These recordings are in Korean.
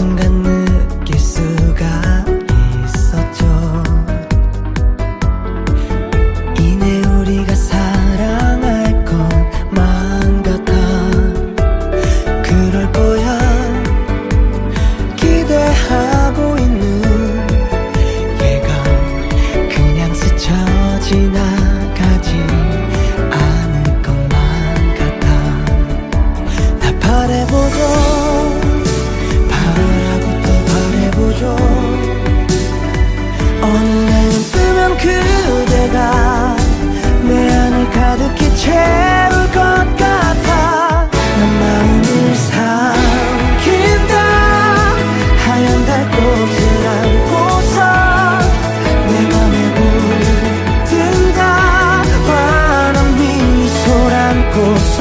순간 느낄 수가 있었죠. 이내 우리가 사랑할 것만 같아 그럴 거야. 기대하고 있는 얘가 그냥 스쳐 지나가지 않을 것만 같아. 다 바래 보 죠. 깨울 것 같아. 내 마음을 삼킨다. 하얀 달꽃을 안고서 내 맘에 물든다. 환한 미소를 안고서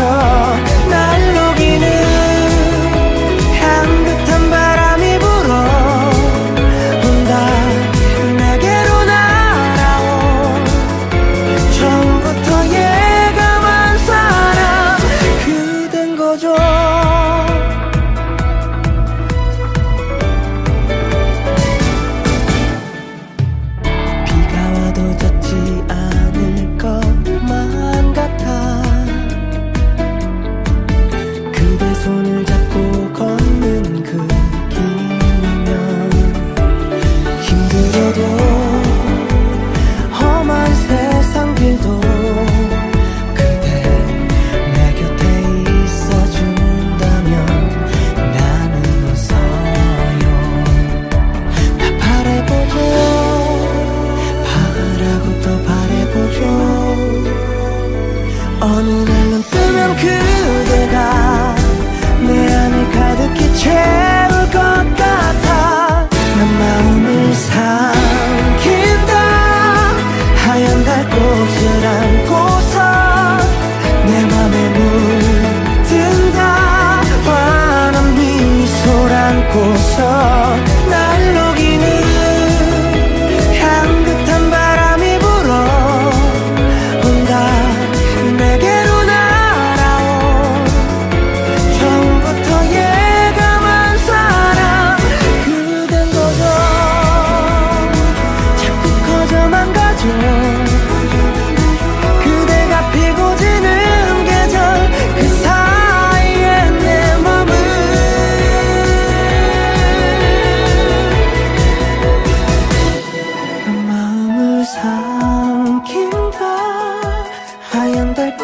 그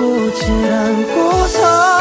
꽃을 안고서